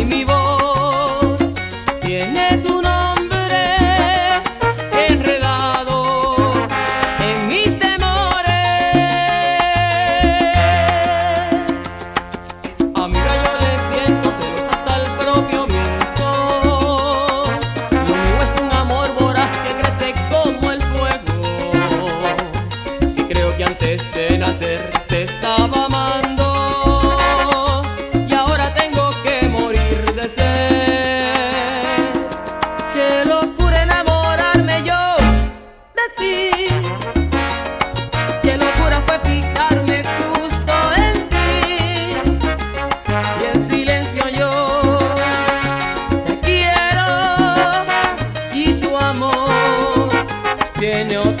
Y mi tiene otro